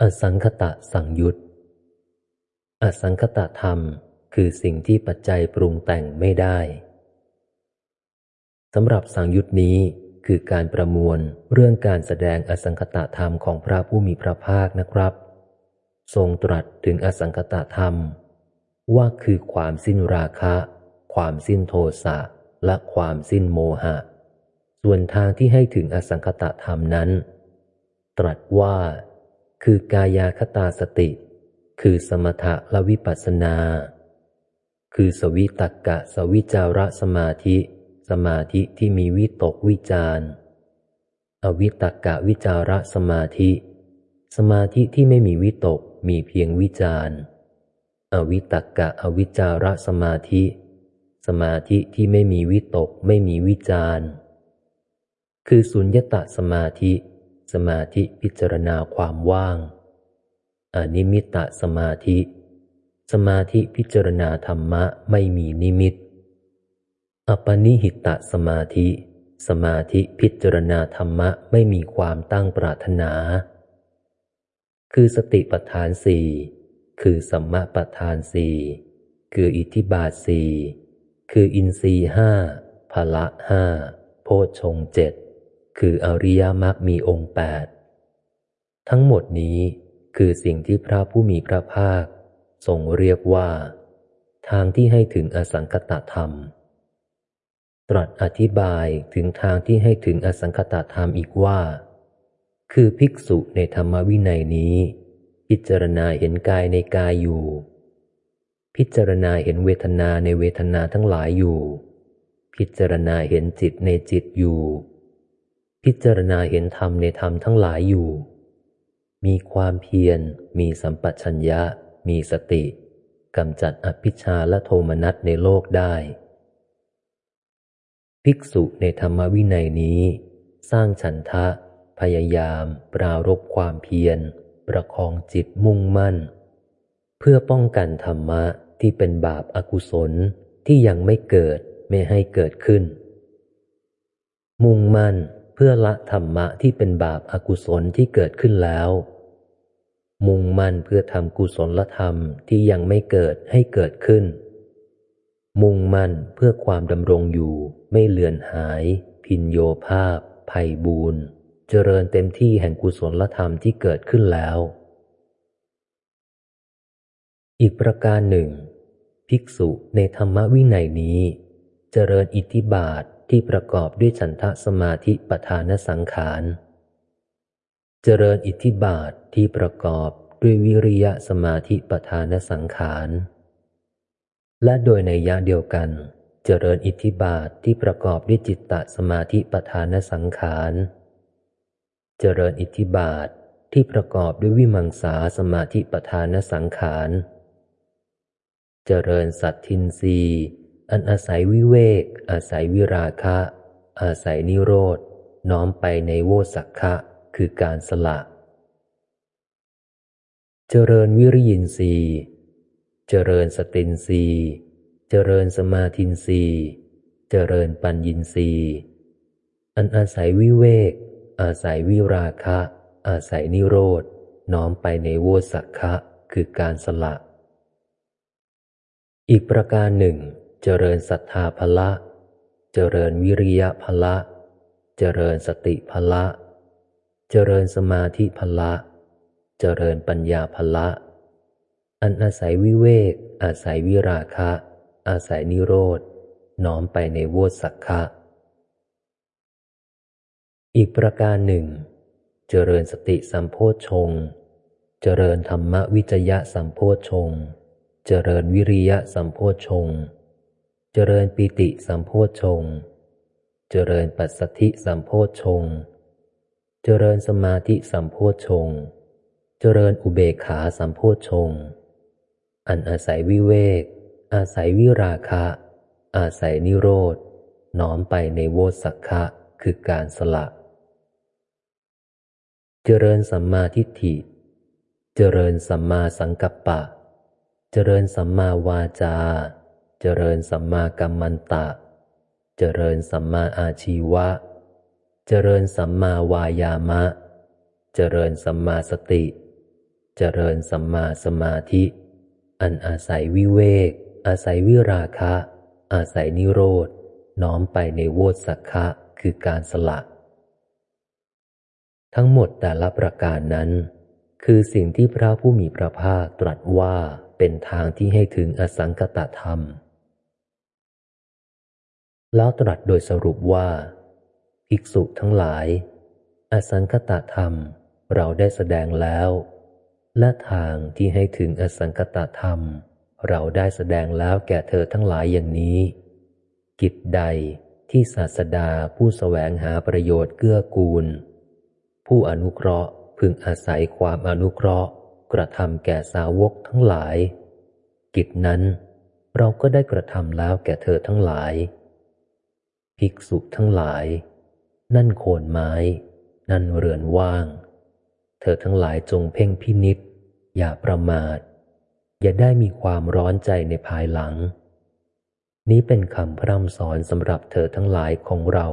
อสังคตะสังยุตอสังคตะธรรมคือสิ่งที่ปัจจัยปรุงแต่งไม่ได้สำหรับสังยุตนี้คือการประมวลเรื่องการแสดงอสังคตะธรรมของพระผู้มีพระภาคนะครับ ทรงตรัสถึงอสังคตะธรรม ว่าคือความสิ้นราคะ ความสิ้นโทสะและความสิ้นโมหะ ส่วนทางที่ให้ถึงอสังคตะธรรมนั้น ตรัสว่า คือกายาคตาสติ คือสมถะและวิปัสสนา คือสวิตักกะสวิจาระสมาธิ สมาธิที่มีวิตกวิจารอวิตักกะวิจาระสมาธิ สมาธิที่ไม่มีวิตกมีเพียงวิจารอวิตักกะอวิจาระสมาธิ สมาธิที่ไม่มีวิตกไม่มีวิจารคือสุญญตาสมาธิ สมาธิพิจารณาความว่าง อนิมิตะสมาธิ สมาธิพิจารณาธรรมะไม่มีนิมิต อปนิหิตะสมาธิ สมาธิพิจารณาธรรมะไม่มีความตั้งปรารถนา คือสติปัฏฐานสี่คือสัมมาปัฏฐานสี่คืออิทธิบาทสี่คืออินทรีห้าพละห้าโพชงเจ็ด คืออริยมรรคมีองค์แปดทั้งหมดนี้คือสิ่งที่พระผู้มีพระภาค ทรงเรียกว่า ทางที่ให้ถึงอสังคตธรรม ตรัสอธิบายถึงทางที่ให้ถึงอสังคตธรรมอีกว่า คือภิกษุในธรรมวินัยนี้ พิจารณาเห็นกายในกายอยู่ พิจารณาเห็นเวทนาในเวทนาทั้งหลายอยู่ พิจารณาเห็นจิตในจิตอยู่ พิจารณาเห็นธรรมในธรรมทั้งหลายอยู่ มีความเพียร มีสัมปชัญญะ มีสติกำจัดอภิชาและโทมนัสในโลกได้ ภิกษุในธรรมวินัยนี้ สร้างฉันทะ พยายาม ปรารบความเพียร ประคองจิตมุ่งมั่น เพื่อป้องกันธรรมะที่เป็นบาปอากุศลที่ยังไม่เกิดไม่ให้เกิดขึ้น มุ่งมั่น เพื่อละธรรมะที่เป็นบาปอากุศลที่เกิดขึ้นแล้ว มุ่งมั่นเพื่อทำกุศลธรรมที่ยังไม่เกิดให้เกิดขึ้น มุ่งมั่นเพื่อความดำรงอยู่ไม่เลือนหาย พินโยภาพภัยบูนเจริญเต็มที่แห่งกุศลธรรมที่เกิดขึ้นแล้ว อีกประการหนึ่ง ภิกษุในธรรมวินัยนี้ เจริญอิทธิบาท ที่ประกอบด้วยฉันทะสมาธิปทานสังขาร เจริญอิทธิบาทที่ประกอบด้วยวิริยะสมาธิปทานสังขาร และโดยในยะเดียวกัน เจริญอิทธิบาทที่ประกอบด้วยจิตตสมาธิปทานสังขาร เจริญอิทธิบาทที่ประกอบด้วยวิมังสาสมาธิปทานสังขาร เจริญสัตทินรี อันอาศัยวิเวก อาศัยวิราคะ อาศัยนิโรธ น้อมไปในโวสักคะ คือการสละ เจริญวิริยินทรีย์ เจริญสตินทรีย์ เจริญสมาธินทรีย์ เจริญปัญญินทรีย์ อันอาศัยวิเวก อาศัยวิราคะ อาศัยนิโรธ น้อมไปในโวสักคะ คือการสละ อีกประการหนึ่ง เจริญศรัทธาภละ เจริญวิริยะภละ เจริญสติภละ เจริญสมาธิภละ เจริญปัญญาภละ อันอาศัยวิเวก อาศัยวิราคะ อาศัยนิโรธน้อมไปในโวสักคะอีกประการหนึ่ง เจริญสติสัมโพชงเจริญธรรมวิจยะสัมโพชงเจริญวิริยะสัมโพชง เจริญปิติสัมโพชงเจริญปัสสธิสัมโพชงเจริญสมาธิสัมโพชงเจริญอุเบกขาสัมโพชงอันอาศัยวิเวก อาศัยวิราคะ อาศัยนิโรธน้อมไปในโวสักคะคือการสละ เจริญสัมมาทิฏฐิ เจริญสัมมาสังกัปปะ เจริญสัมมาวาจา เจริญสัมมากัมมันตะ เจริญสัมมาอาชีวะ เจริญสัมมาวายามะ เจริญสัมมาสติ เจริญสัมมาสมาธิ อันอาศัยวิเวก อาศัยวิราคะ อาศัยนิโรธน้อมไปในโวตสักคะคือการสละ ทั้งหมดแต่ละประการนั้น คือสิ่งที่พระผู้มีพระภาคตรัสว่าเป็นทางที่ให้ถึงอสังกตธรรม แล้วตรัสโดยสรุปว่า ภิกษุทั้งหลาย อสังคตธรรมเราได้แสดงแล้ว และทางที่ให้ถึงอสังคตธรรม เราได้แสดงแล้วแก่เธอทั้งหลายอย่างนี้ กิจใดที่ศาสดาผู้สแสวงหาประโยชน์เกื้อกูล ผู้อนุเคราะห์พึงอาศัยความอนุเคราะห์ กระทำแก่สาวกทั้งหลาย กิจนั้นเราก็ได้กระทำแล้วแก่เธอทั้งหลาย ภิกษุทั้งหลาย นั่นโคนไม้ นั่นเรือนว่าง เธอทั้งหลายจงเพ่งพินิษอย่าประมาท อย่าได้มีความร้อนใจในภายหลัง นี้เป็นคำพร่ำสอนสำหรับเธอทั้งหลายของเรา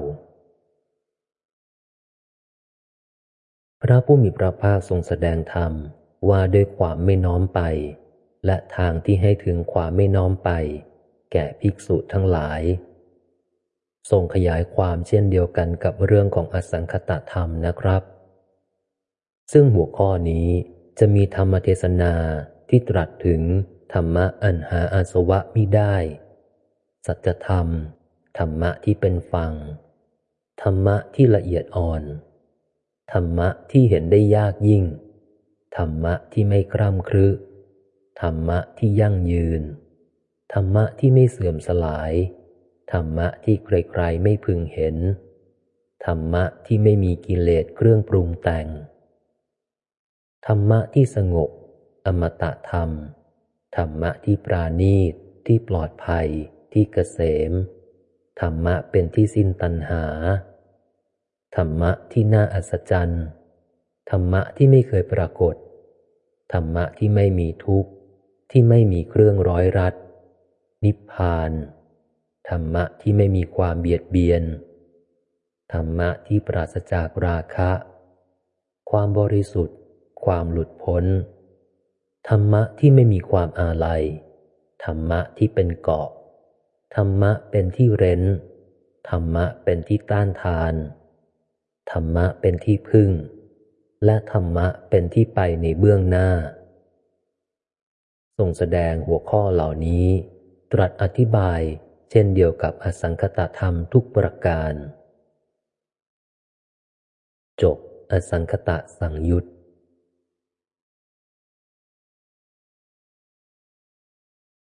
พระผู้มีพระภาคทรงแสดงธรรมว่าด้วยความไม่น้อมไป และทางที่ให้ถึงความไม่น้อมไป แก่ภิกษุทั้งหลาย ทรงขยายความเช่นเดียวกันกับเรื่องของอสังคตธรรมนะครับ ซึ่งหัวข้อนี้จะมีธรรมเทศนาที่ตรัสถึงธรรมะอันหาอาสวะมิได้ สัจธรรม ธรรมะที่เป็นฟัง ธรรมะที่ละเอียดอ่อน ธรรมะที่เห็นได้ยากยิ่ง ธรรมะที่ไม่คร่ำครึธรรมะที่ยั่งยืน ธรรมะที่ไม่เสื่อมสลาย ธรรมะที่ใครๆไม่พึงเห็น ธรรมะที่ไม่มีกิเลสเครื่องปรุงแต่ง ธรรมะที่สงบ อมตะธรรม ธรรมะที่ปราณีต ที่ปลอดภัย ที่เกษม ธรรมะเป็นที่สิ้นตัณหา ธรรมะที่น่าอัศจรรย์ ธรรมะที่ไม่เคยปรากฏ ธรรมะที่ไม่มีทุกข์ ที่ไม่มีเครื่องร้อยรัด นิพพาน ธรรมะที่ไม่มีความเบียดเบียน ธรรมะที่ปราศจากราคะ ความบริสุทธิ์ ความหลุดพ้น ธรรมะที่ไม่มีความอาลัย ธรรมะที่เป็นเกาะ ธรรมะเป็นที่เร้น ธรรมะเป็นที่ต้านทาน ธรรมะเป็นที่พึ่ง และธรรมะเป็นที่ไปในเบื้องหน้าทรงแสดงหัวข้อเหล่านี้ ตรัสอธิบาย เช่นเดียวกับอสังคตธรรมทุกประการ จบอสังคตะสังยุต